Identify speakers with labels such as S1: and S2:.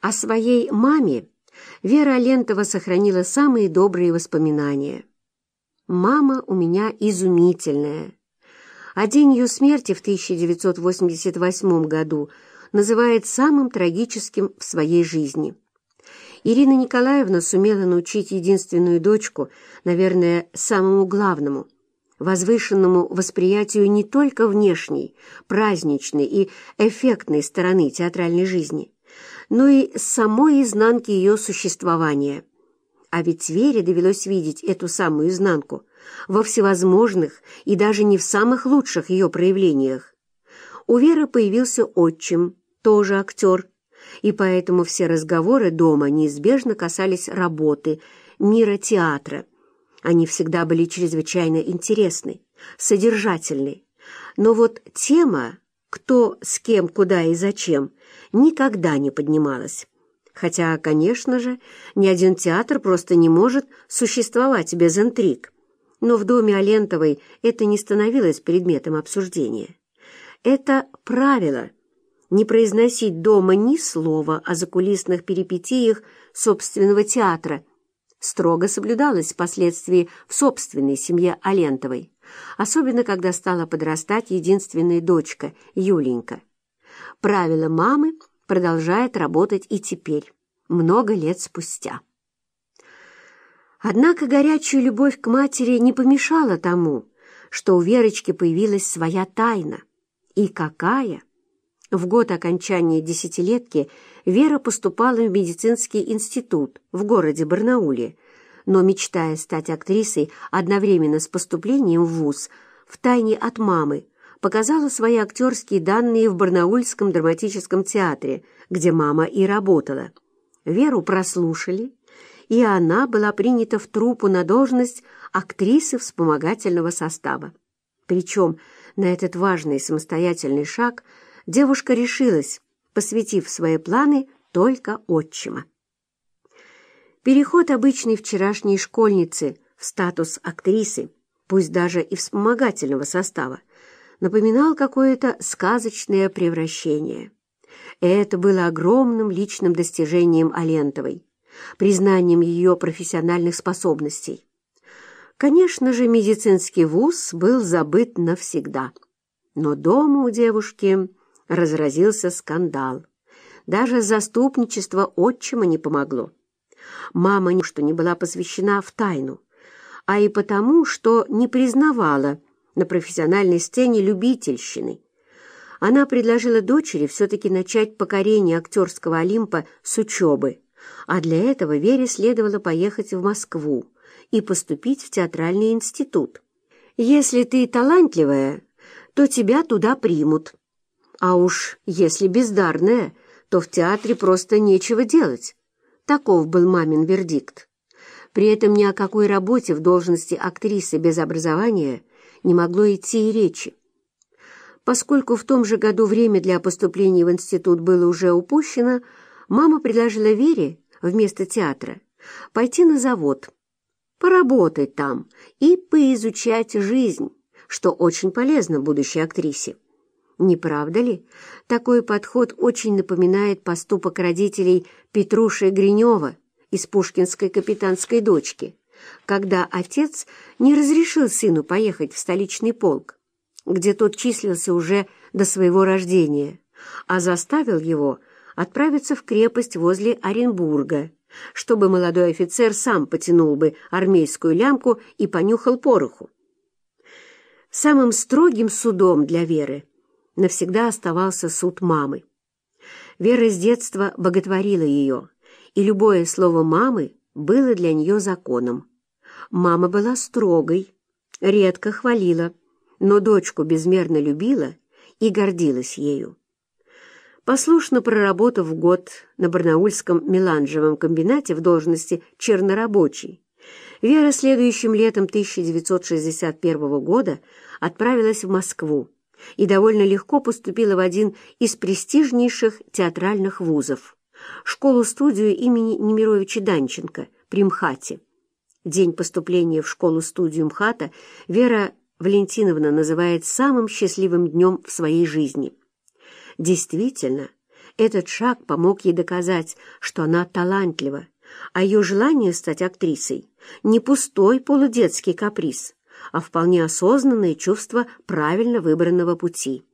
S1: О своей маме Вера Алентова сохранила самые добрые воспоминания. «Мама у меня изумительная». А день ее смерти в 1988 году называет самым трагическим в своей жизни. Ирина Николаевна сумела научить единственную дочку, наверное, самому главному – возвышенному восприятию не только внешней, праздничной и эффектной стороны театральной жизни, но и самой изнанки ее существования. А ведь Вере довелось видеть эту самую изнанку во всевозможных и даже не в самых лучших ее проявлениях. У Веры появился отчим, тоже актер, и поэтому все разговоры дома неизбежно касались работы, мира театра. Они всегда были чрезвычайно интересны, содержательны. Но вот тема «кто, с кем, куда и зачем» никогда не поднималась. Хотя, конечно же, ни один театр просто не может существовать без интриг. Но в доме Алентовой это не становилось предметом обсуждения. Это правило – не произносить дома ни слова о закулисных перипетиях собственного театра строго соблюдалось впоследствии в собственной семье Алентовой, особенно когда стала подрастать единственная дочка Юленька. Правило мамы продолжает работать и теперь, много лет спустя. Однако горячая любовь к матери не помешала тому, что у Верочки появилась своя тайна. И какая! В год окончания десятилетки Вера поступала в медицинский институт в городе Барнауле, но, мечтая стать актрисой одновременно с поступлением в ВУЗ, втайне от мамы, показала свои актерские данные в Барнаульском драматическом театре, где мама и работала. Веру прослушали, и она была принята в труппу на должность актрисы вспомогательного состава. Причем на этот важный самостоятельный шаг – девушка решилась, посвятив свои планы только отчима. Переход обычной вчерашней школьницы в статус актрисы, пусть даже и вспомогательного состава, напоминал какое-то сказочное превращение. И это было огромным личным достижением Алентовой, признанием ее профессиональных способностей. Конечно же, медицинский вуз был забыт навсегда, но дома у девушки разразился скандал. Даже заступничество отчима не помогло. Мама не что не была посвящена в тайну, а и потому, что не признавала на профессиональной сцене любительщины. Она предложила дочери все-таки начать покорение актерского Олимпа с учебы, а для этого Вере следовало поехать в Москву и поступить в театральный институт. «Если ты талантливая, то тебя туда примут», а уж если бездарная, то в театре просто нечего делать. Таков был мамин вердикт. При этом ни о какой работе в должности актрисы без образования не могло идти и речи. Поскольку в том же году время для поступления в институт было уже упущено, мама предложила Вере вместо театра пойти на завод, поработать там и поизучать жизнь, что очень полезно будущей актрисе. Не правда ли? Такой подход очень напоминает поступок родителей Петруши Гринева из пушкинской капитанской дочки, когда отец не разрешил сыну поехать в столичный полк, где тот числился уже до своего рождения, а заставил его отправиться в крепость возле Оренбурга, чтобы молодой офицер сам потянул бы армейскую лямку и понюхал пороху. Самым строгим судом для Веры – навсегда оставался суд мамы. Вера с детства боготворила ее, и любое слово мамы было для нее законом. Мама была строгой, редко хвалила, но дочку безмерно любила и гордилась ею. Послушно проработав год на Барнаульском меланжевом комбинате в должности чернорабочей, Вера следующим летом 1961 года отправилась в Москву, и довольно легко поступила в один из престижнейших театральных вузов – школу-студию имени Немировича Данченко при МХАТе. День поступления в школу-студию МХАТа Вера Валентиновна называет самым счастливым днем в своей жизни. Действительно, Этот шаг помог ей доказать, что она талантлива, а ее желание стать актрисой — не пустой полудетский каприз, а вполне осознанное чувство правильно выбранного пути.